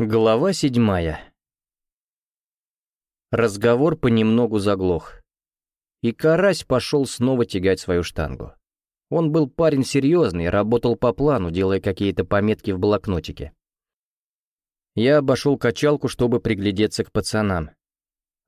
Глава седьмая. Разговор понемногу заглох. И Карась пошел снова тягать свою штангу. Он был парень серьезный, работал по плану, делая какие-то пометки в блокнотике. Я обошел качалку, чтобы приглядеться к пацанам.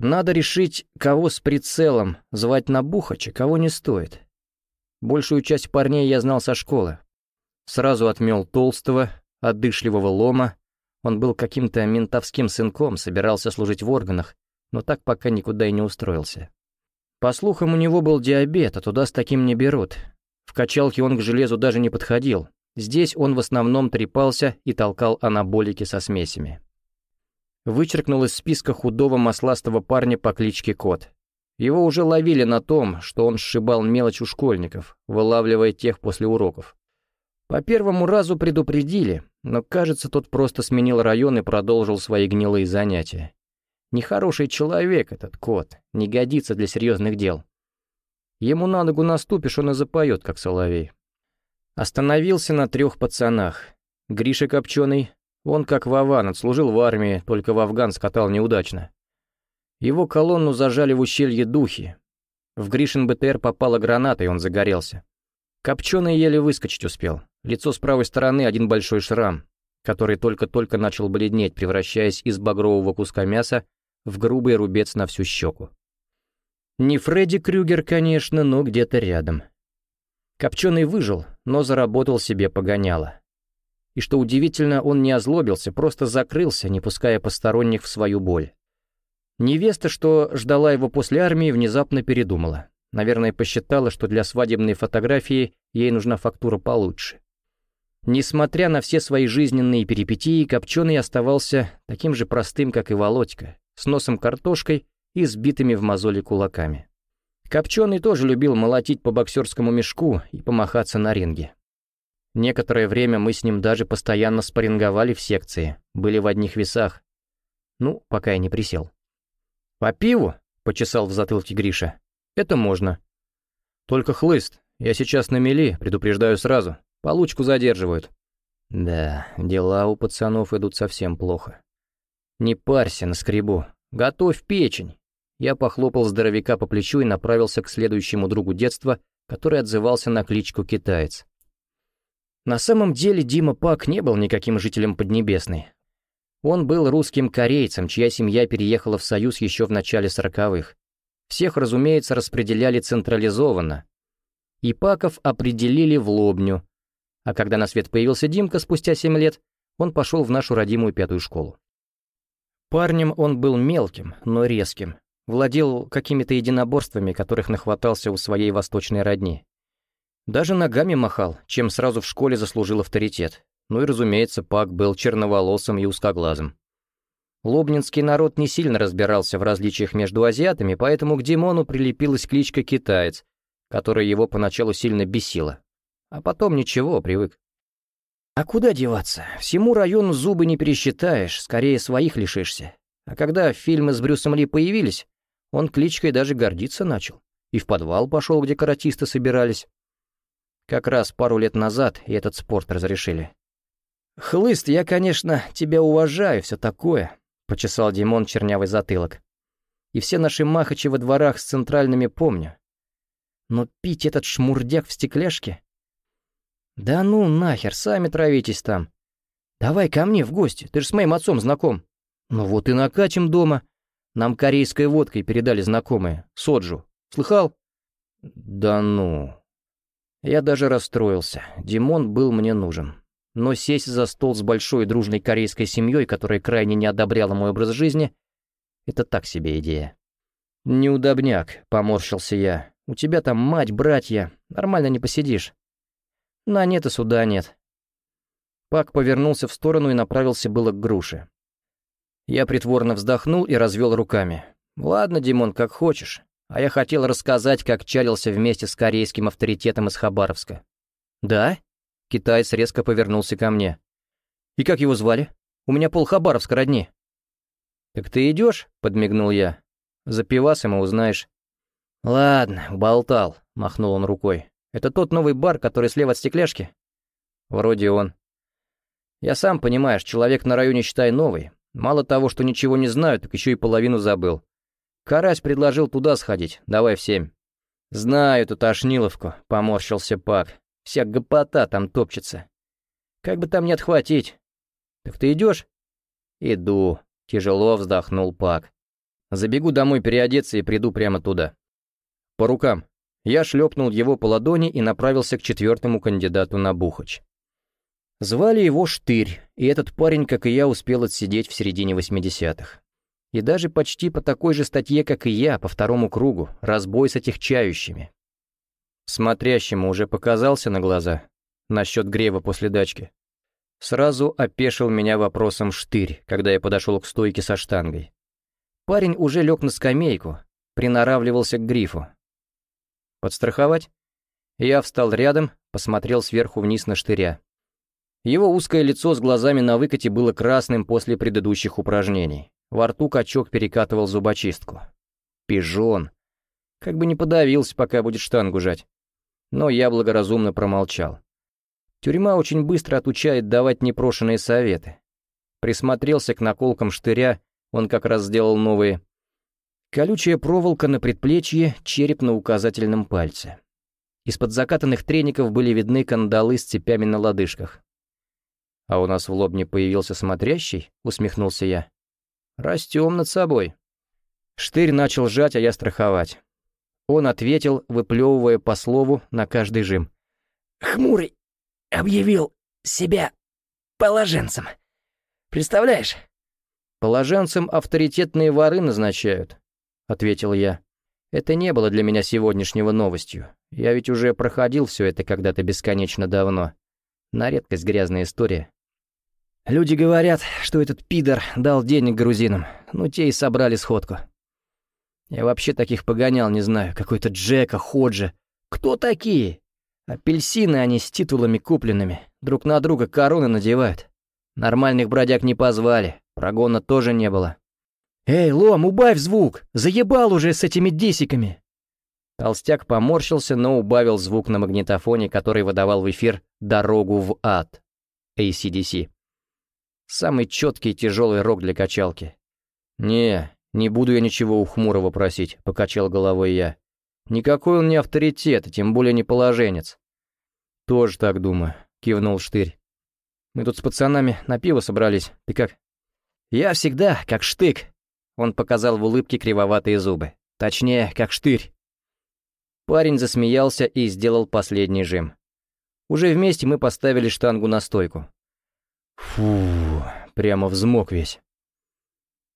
Надо решить, кого с прицелом звать на Бухача, кого не стоит. Большую часть парней я знал со школы. Сразу отмел толстого, отдышливого лома, он был каким-то ментовским сынком, собирался служить в органах, но так пока никуда и не устроился. По слухам, у него был диабет, а туда с таким не берут. В качалке он к железу даже не подходил. Здесь он в основном трепался и толкал анаболики со смесями. Вычеркнул из списка худого масластого парня по кличке Кот. Его уже ловили на том, что он сшибал мелочь у школьников, вылавливая тех после уроков. По первому разу предупредили, но, кажется, тот просто сменил район и продолжил свои гнилые занятия. Нехороший человек этот кот, не годится для серьезных дел. Ему на ногу наступишь, он и запоет, как соловей. Остановился на трех пацанах. Гриша Копченый, он как Вован, отслужил в армии, только в Афган скатал неудачно. Его колонну зажали в ущелье Духи. В Гришин БТР попала граната, и он загорелся. Копченый еле выскочить успел. Лицо с правой стороны один большой шрам, который только-только начал бледнеть, превращаясь из багрового куска мяса в грубый рубец на всю щеку. Не Фредди Крюгер, конечно, но где-то рядом. Копченый выжил, но заработал себе погоняло. И что удивительно, он не озлобился, просто закрылся, не пуская посторонних в свою боль. Невеста, что ждала его после армии, внезапно передумала. Наверное, посчитала, что для свадебной фотографии ей нужна фактура получше. Несмотря на все свои жизненные перипетии, Копченый оставался таким же простым, как и Володька, с носом картошкой и сбитыми в мозоли кулаками. Копченый тоже любил молотить по боксерскому мешку и помахаться на ринге. Некоторое время мы с ним даже постоянно спарринговали в секции, были в одних весах. Ну, пока я не присел. «По пиву?» — почесал в затылке Гриша. Это можно. Только хлыст. Я сейчас на мели, предупреждаю сразу. Получку задерживают. Да, дела у пацанов идут совсем плохо. Не парься на скребу. Готовь печень. Я похлопал здоровяка по плечу и направился к следующему другу детства, который отзывался на кличку Китаец. На самом деле Дима Пак не был никаким жителем Поднебесной. Он был русским корейцем, чья семья переехала в Союз еще в начале сороковых. Всех, разумеется, распределяли централизованно. И Паков определили в Лобню. А когда на свет появился Димка спустя семь лет, он пошел в нашу родимую пятую школу. Парнем он был мелким, но резким. Владел какими-то единоборствами, которых нахватался у своей восточной родни. Даже ногами махал, чем сразу в школе заслужил авторитет. Ну и, разумеется, Пак был черноволосым и узкоглазым. Лобнинский народ не сильно разбирался в различиях между азиатами, поэтому к Димону прилепилась кличка «Китаец», которая его поначалу сильно бесила. А потом ничего, привык. А куда деваться? Всему району зубы не пересчитаешь, скорее своих лишишься. А когда фильмы с Брюсом Ли появились, он кличкой даже гордиться начал. И в подвал пошел, где каратисты собирались. Как раз пару лет назад и этот спорт разрешили. «Хлыст, я, конечно, тебя уважаю, все такое, Почесал Димон чернявый затылок. И все наши махачи во дворах с центральными помню. Но пить этот шмурдяк в стекляшке? Да ну нахер, сами травитесь там. Давай ко мне в гости, ты же с моим отцом знаком. Ну вот и накачем дома. Нам корейской водкой передали знакомые, соджу. Слыхал? Да ну. Я даже расстроился. Димон был мне нужен но сесть за стол с большой дружной корейской семьей, которая крайне не одобряла мой образ жизни, это так себе идея. «Неудобняк», — поморщился я. «У тебя там мать, братья, нормально не посидишь». «На нет и суда нет». Пак повернулся в сторону и направился было к груше. Я притворно вздохнул и развел руками. «Ладно, Димон, как хочешь. А я хотел рассказать, как чалился вместе с корейским авторитетом из Хабаровска». «Да?» Китаец резко повернулся ко мне. «И как его звали? У меня пол Хабаровска родни». «Так ты идешь?» — подмигнул я. «За пивасом и узнаешь». «Ладно, болтал», — махнул он рукой. «Это тот новый бар, который слева от стекляшки?» «Вроде он». Я сам, понимаешь, человек на районе, считай, новый. Мало того, что ничего не знаю, так еще и половину забыл. Карась предложил туда сходить, давай в семь. Знаю эту тошниловку, поморщился Пак. Вся гопота там топчется. Как бы там не отхватить. Так ты идешь? Иду. Тяжело вздохнул Пак. Забегу домой переодеться и приду прямо туда. По рукам. Я шлепнул его по ладони и направился к четвертому кандидату на Бухач. Звали его Штырь, и этот парень, как и я, успел отсидеть в середине 80-х. И даже почти по такой же статье, как и я, по второму кругу, разбой с отягчающими. Смотрящему уже показался на глаза насчет грева после дачки. Сразу опешил меня вопросом штырь, когда я подошел к стойке со штангой. Парень уже лег на скамейку, приноравливался к грифу. Подстраховать? Я встал рядом, посмотрел сверху вниз на штыря. Его узкое лицо с глазами на выкате было красным после предыдущих упражнений. Во рту качок перекатывал зубочистку. Пижон. Как бы не подавился, пока будет штангу жать. Но я благоразумно промолчал. Тюрьма очень быстро отучает давать непрошенные советы. Присмотрелся к наколкам штыря, он как раз сделал новые. Колючая проволока на предплечье, череп на указательном пальце. Из-под закатанных треников были видны кандалы с цепями на лодыжках. «А у нас в лобне появился смотрящий?» — усмехнулся я. «Растем над собой». Штырь начал жать, а я страховать. Он ответил, выплевывая по слову на каждый жим. «Хмурый объявил себя положенцем. Представляешь?» «Положенцем авторитетные воры назначают», — ответил я. «Это не было для меня сегодняшнего новостью. Я ведь уже проходил все это когда-то бесконечно давно. На редкость грязная история. Люди говорят, что этот пидор дал денег грузинам, ну те и собрали сходку. Я вообще таких погонял, не знаю, какой-то Джека, Ходжа. Кто такие? Апельсины они с титулами купленными, друг на друга короны надевают. Нормальных бродяг не позвали, прогона тоже не было. «Эй, Лом, убавь звук! Заебал уже с этими десиками!» Толстяк поморщился, но убавил звук на магнитофоне, который выдавал в эфир «Дорогу в ад» ACDC. Самый четкий и тяжелый рок для качалки. «Не, не буду я ничего у Хмурого просить», — покачал головой я. «Никакой он не авторитет, тем более не положенец». «Тоже так думаю», — кивнул Штырь. «Мы тут с пацанами на пиво собрались. Ты как?» «Я всегда как штык», — он показал в улыбке кривоватые зубы. «Точнее, как штырь». Парень засмеялся и сделал последний жим. Уже вместе мы поставили штангу на стойку. Фу, прямо взмок весь.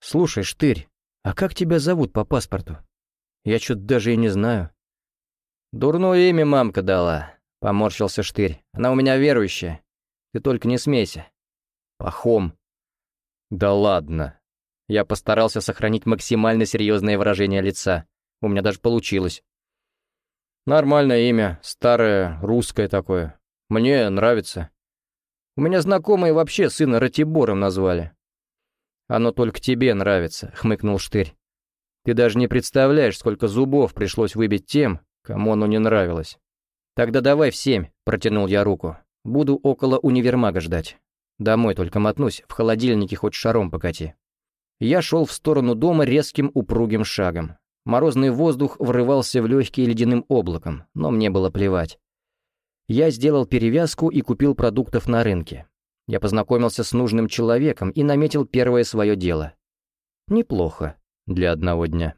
Слушай, Штырь, а как тебя зовут по паспорту? Я что-то даже и не знаю. Дурное имя мамка дала, поморщился Штырь. Она у меня верующая. Ты только не смейся. Пахом. Да ладно. Я постарался сохранить максимально серьезное выражение лица. У меня даже получилось. Нормальное имя, старое, русское такое. Мне нравится. У меня знакомые вообще сына Ратибором назвали». «Оно только тебе нравится», — хмыкнул Штырь. «Ты даже не представляешь, сколько зубов пришлось выбить тем, кому оно не нравилось». «Тогда давай в семь», — протянул я руку. «Буду около универмага ждать. Домой только мотнусь, в холодильнике хоть шаром покати». Я шел в сторону дома резким упругим шагом. Морозный воздух врывался в легкие ледяным облаком, но мне было плевать. Я сделал перевязку и купил продуктов на рынке. Я познакомился с нужным человеком и наметил первое свое дело. Неплохо для одного дня.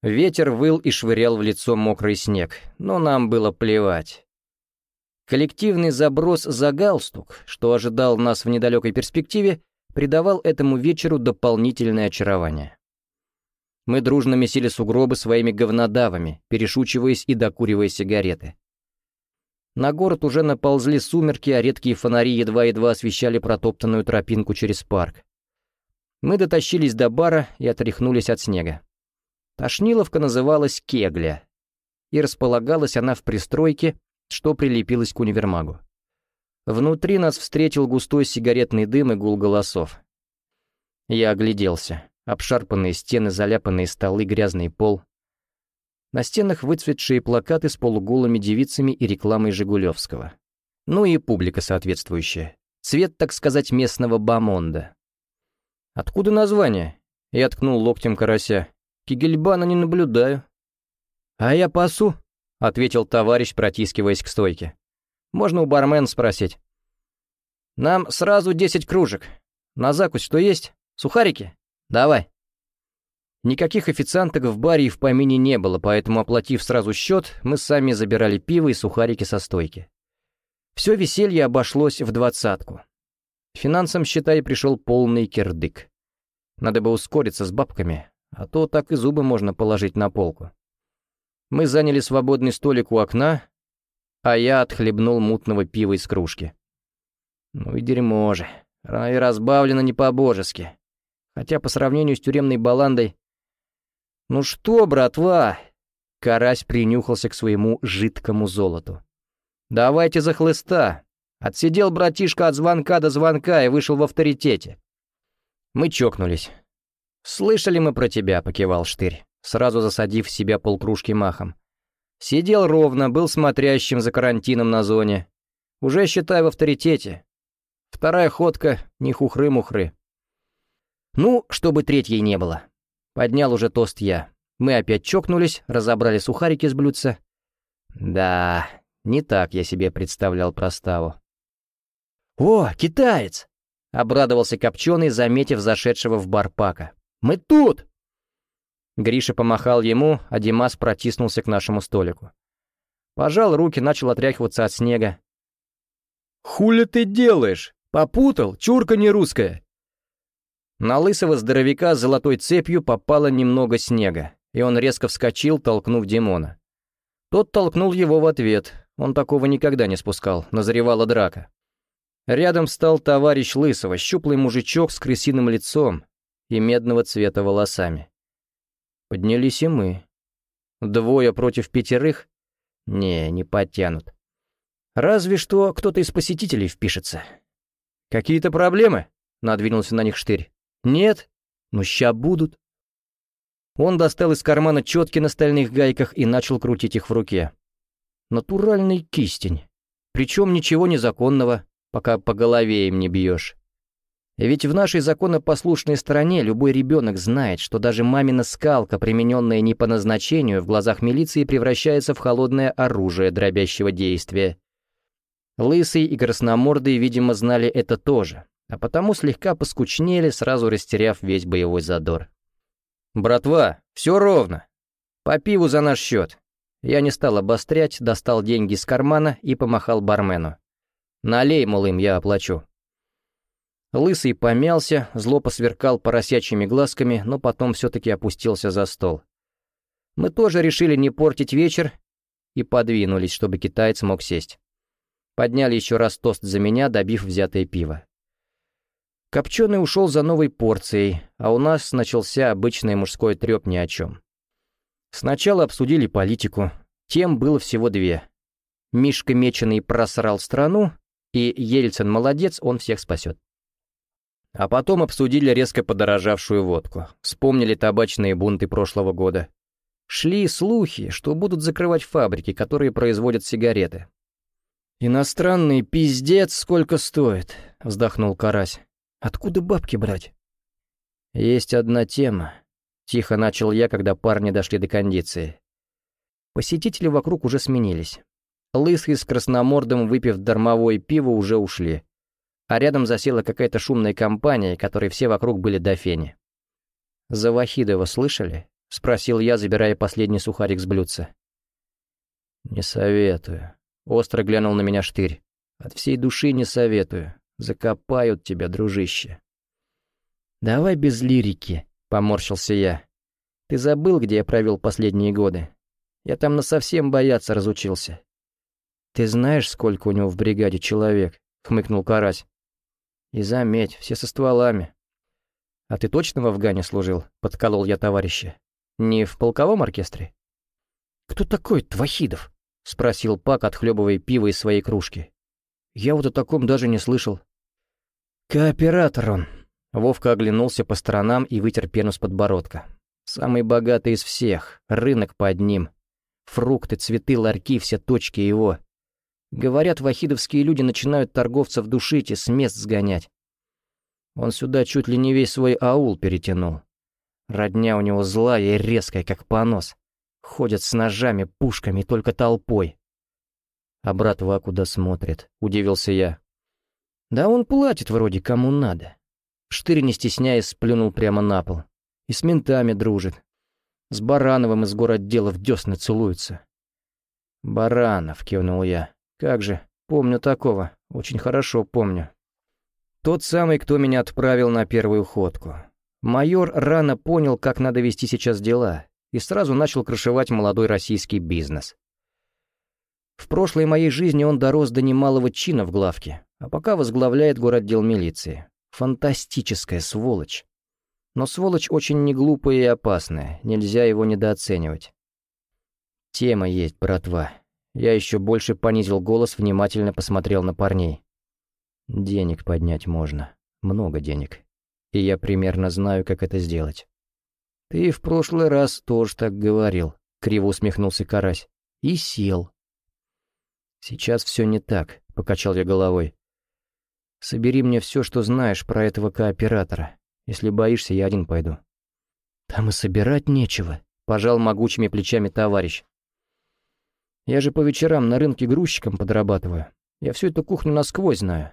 Ветер выл и швырял в лицо мокрый снег, но нам было плевать. Коллективный заброс за галстук, что ожидал нас в недалекой перспективе, придавал этому вечеру дополнительное очарование. Мы дружно месили сугробы своими говнодавами, перешучиваясь и докуривая сигареты. На город уже наползли сумерки, а редкие фонари едва-едва освещали протоптанную тропинку через парк. Мы дотащились до бара и отряхнулись от снега. Тошниловка называлась Кегля, и располагалась она в пристройке, что прилепилась к универмагу. Внутри нас встретил густой сигаретный дым и гул голосов. Я огляделся. Обшарпанные стены, заляпанные столы, грязный пол. На стенах выцветшие плакаты с полуголыми девицами и рекламой Жигулевского. Ну и публика соответствующая. Цвет, так сказать, местного бамонда. «Откуда название?» Я ткнул локтем карася. «Кигельбана не наблюдаю». «А я пасу», — ответил товарищ, протискиваясь к стойке. «Можно у бармена спросить». «Нам сразу десять кружек. На закусь что есть? Сухарики? Давай». Никаких официанток в баре и в помине не было, поэтому, оплатив сразу счет, мы сами забирали пиво и сухарики со стойки. Все веселье обошлось в двадцатку. Финансам, считай, пришел полный кирдык. Надо бы ускориться с бабками, а то так и зубы можно положить на полку. Мы заняли свободный столик у окна, а я отхлебнул мутного пива из кружки. Ну и дерьмо же. И разбавлено не по-божески. Хотя по сравнению с тюремной баландой «Ну что, братва?» Карась принюхался к своему жидкому золоту. «Давайте за хлыста!» Отсидел братишка от звонка до звонка и вышел в авторитете. Мы чокнулись. «Слышали мы про тебя», — покивал Штырь, сразу засадив себя полкружки махом. «Сидел ровно, был смотрящим за карантином на зоне. Уже, считай, в авторитете. Вторая ходка — не хухры-мухры». «Ну, чтобы третьей не было. Поднял уже тост я. Мы опять чокнулись, разобрали сухарики с блюдца. Да, не так я себе представлял проставу. «О, китаец!» — обрадовался Копченый, заметив зашедшего в бар Пака. «Мы тут!» Гриша помахал ему, а Димас протиснулся к нашему столику. Пожал руки, начал отряхиваться от снега. «Хули ты делаешь? Попутал? Чурка не русская!» На лысого здоровяка золотой цепью попало немного снега, и он резко вскочил, толкнув Димона. Тот толкнул его в ответ, он такого никогда не спускал, назревала драка. Рядом встал товарищ Лысого, щуплый мужичок с крысиным лицом и медного цвета волосами. Поднялись и мы. Двое против пятерых? Не, не потянут. Разве что кто-то из посетителей впишется. «Какие-то проблемы?» — надвинулся на них штырь. «Нет? Ну ща будут». Он достал из кармана четки на стальных гайках и начал крутить их в руке. Натуральный кистень. Причем ничего незаконного, пока по голове им не бьешь. Ведь в нашей законопослушной стране любой ребенок знает, что даже мамина скалка, примененная не по назначению, в глазах милиции превращается в холодное оружие дробящего действия. Лысый и красномордый, видимо, знали это тоже, а потому слегка поскучнели, сразу растеряв весь боевой задор. «Братва, все ровно. По пиву за наш счет». Я не стал обострять, достал деньги из кармана и помахал бармену. «Налей, мол, им я оплачу». Лысый помялся, зло посверкал поросячьими глазками, но потом все-таки опустился за стол. Мы тоже решили не портить вечер и подвинулись, чтобы китаец мог сесть. Подняли еще раз тост за меня, добив взятое пиво. Копченый ушел за новой порцией, а у нас начался обычный мужской треп ни о чем. Сначала обсудили политику. Тем было всего две. Мишка Меченый просрал страну, и Ельцин молодец, он всех спасет. А потом обсудили резко подорожавшую водку. Вспомнили табачные бунты прошлого года. Шли слухи, что будут закрывать фабрики, которые производят сигареты. «Иностранный пиздец сколько стоит», — вздохнул Карась. Откуда бабки брать? Есть одна тема. Тихо начал я, когда парни дошли до кондиции. Посетители вокруг уже сменились. Лысый с красномордом, выпив дармовое пиво, уже ушли. А рядом засела какая-то шумная компания, которой все вокруг были до фени. «За Вахидова слышали?» — спросил я, забирая последний сухарик с блюдца. «Не советую», — остро глянул на меня штырь. «От всей души не советую. Закопают тебя, дружище. Давай без лирики, поморщился я. Ты забыл, где я провел последние годы? Я там насовсем бояться разучился. Ты знаешь, сколько у него в бригаде человек? Хмыкнул Карась. И заметь, все со стволами. А ты точно в Афгане служил? Подколол я товарища. Не в полковом оркестре? Кто такой Твахидов? Спросил Пак, отхлебывая пиво из своей кружки. Я вот о таком даже не слышал. «Кооператор он». Вовка оглянулся по сторонам и вытер пену с подбородка. «Самый богатый из всех, рынок под ним. Фрукты, цветы, ларьки, все точки его. Говорят, вахидовские люди начинают торговцев душить и с мест сгонять. Он сюда чуть ли не весь свой аул перетянул. Родня у него злая и резкая, как понос. Ходят с ножами, пушками, только толпой. А брат куда смотрит, удивился я. Да он платит вроде кому надо. Штырь, не стесняясь, сплюнул прямо на пол. И с ментами дружит. С Барановым из городдела в десны целуется. «Баранов», — кивнул я. «Как же, помню такого, очень хорошо помню». Тот самый, кто меня отправил на первую ходку. Майор рано понял, как надо вести сейчас дела, и сразу начал крышевать молодой российский бизнес. В прошлой моей жизни он дорос до немалого чина в главке, а пока возглавляет городдел милиции. Фантастическая сволочь. Но сволочь очень неглупая и опасная, нельзя его недооценивать. Тема есть, братва. Я еще больше понизил голос, внимательно посмотрел на парней. Денег поднять можно. Много денег. И я примерно знаю, как это сделать. «Ты в прошлый раз тоже так говорил», — криво усмехнулся Карась. «И сел». «Сейчас все не так», — покачал я головой. «Собери мне все, что знаешь про этого кооператора. Если боишься, я один пойду». «Там и собирать нечего», — пожал могучими плечами товарищ. «Я же по вечерам на рынке грузчиком подрабатываю. Я всю эту кухню насквозь знаю.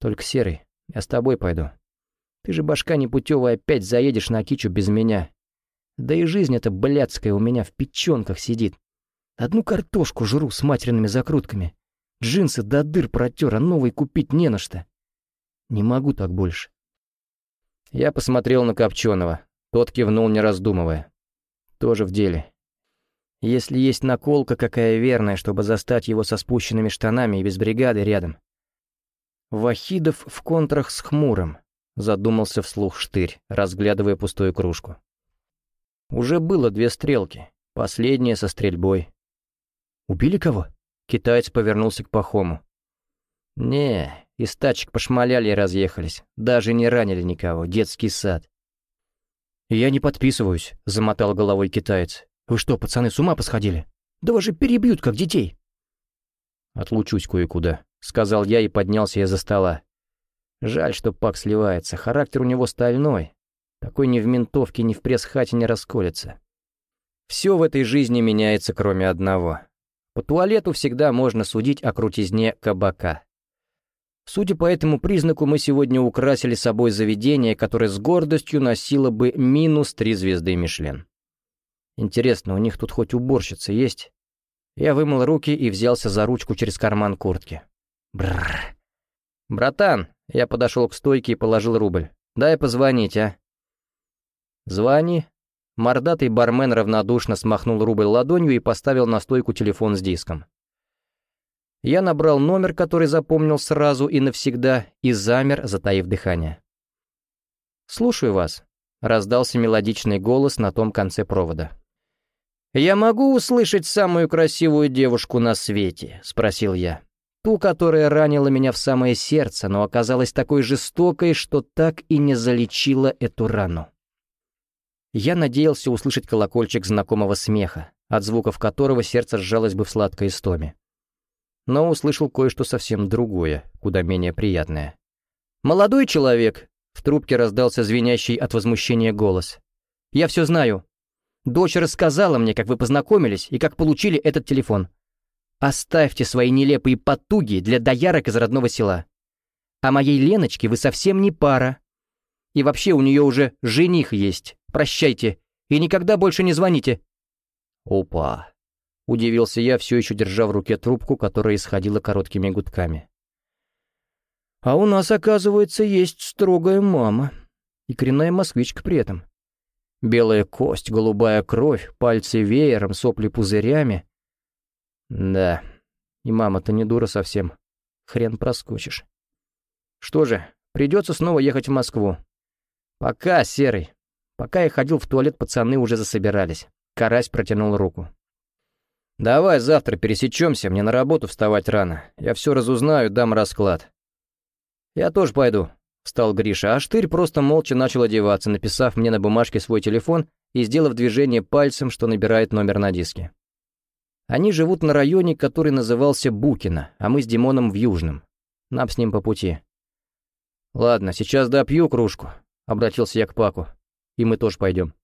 Только, Серый, я с тобой пойду. Ты же башка непутевая опять заедешь на кичу без меня. Да и жизнь эта блядская у меня в печенках сидит. Одну картошку жру с матерными закрутками. Джинсы до дыр протер, а новый купить не на что. Не могу так больше. Я посмотрел на Копченого. Тот кивнул, не раздумывая. Тоже в деле. Если есть наколка какая верная, чтобы застать его со спущенными штанами и без бригады рядом. Вахидов в контрах с Хмурым. Задумался вслух Штырь, разглядывая пустую кружку. Уже было две стрелки, последняя со стрельбой. «Убили кого?» Китаец повернулся к Пахому. «Не, из тачек пошмаляли и разъехались. Даже не ранили никого. Детский сад». «Я не подписываюсь», — замотал головой китаец. «Вы что, пацаны, с ума посходили? Да вас же перебьют, как детей». «Отлучусь кое-куда», — сказал я и поднялся из-за стола. Жаль, что Пак сливается, характер у него стальной. Такой ни в ментовке, ни в пресс-хате не расколется. Все в этой жизни меняется, кроме одного. По туалету всегда можно судить о крутизне кабака. Судя по этому признаку, мы сегодня украсили собой заведение, которое с гордостью носило бы минус три звезды Мишлен. Интересно, у них тут хоть уборщица есть? Я вымыл руки и взялся за ручку через карман куртки. Бррр. «Братан, я подошел к стойке и положил рубль. «Дай позвонить, а?» «Звони». Мордатый бармен равнодушно смахнул рубль ладонью и поставил на стойку телефон с диском. Я набрал номер, который запомнил сразу и навсегда, и замер, затаив дыхание. «Слушаю вас», — раздался мелодичный голос на том конце провода. «Я могу услышать самую красивую девушку на свете?» — спросил я. Ту, которая ранила меня в самое сердце, но оказалась такой жестокой, что так и не залечила эту рану. Я надеялся услышать колокольчик знакомого смеха, от звуков которого сердце сжалось бы в сладкой истоме. Но услышал кое-что совсем другое, куда менее приятное. «Молодой человек!» — в трубке раздался звенящий от возмущения голос. «Я все знаю. Дочь рассказала мне, как вы познакомились и как получили этот телефон. Оставьте свои нелепые потуги для доярок из родного села. А моей Леночке вы совсем не пара. И вообще у нее уже жених есть. Прощайте. И никогда больше не звоните». «Опа!» — удивился я, все еще держа в руке трубку, которая исходила короткими гудками. «А у нас, оказывается, есть строгая мама. И коренная москвичка при этом. Белая кость, голубая кровь, пальцы веером, сопли пузырями. Да, и мама-то не дура совсем. Хрен проскочишь. Что же, придется снова ехать в Москву. Пока, Серый. Пока я ходил в туалет, пацаны уже засобирались. Карась протянул руку. «Давай завтра пересечемся, мне на работу вставать рано. Я все разузнаю, дам расклад». «Я тоже пойду», — встал Гриша, а Штырь просто молча начал одеваться, написав мне на бумажке свой телефон и сделав движение пальцем, что набирает номер на диске. Они живут на районе, который назывался Букино, а мы с Димоном в Южном. Нам с ним по пути. «Ладно, сейчас допью кружку», — обратился я к Паку. «И мы тоже пойдем».